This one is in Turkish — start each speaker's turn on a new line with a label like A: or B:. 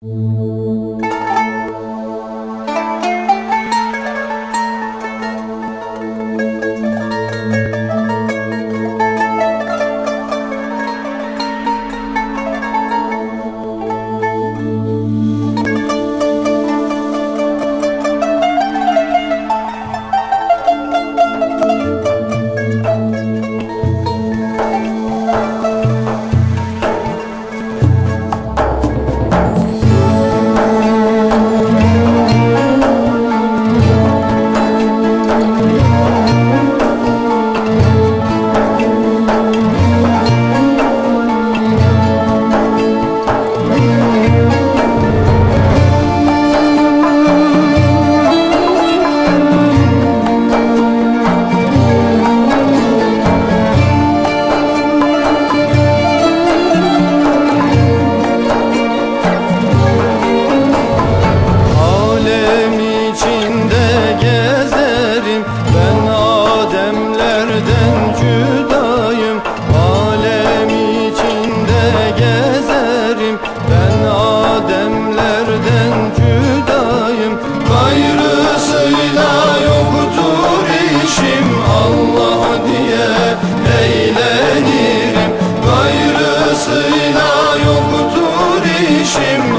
A: Oh. Gayrısıyla yoktur işim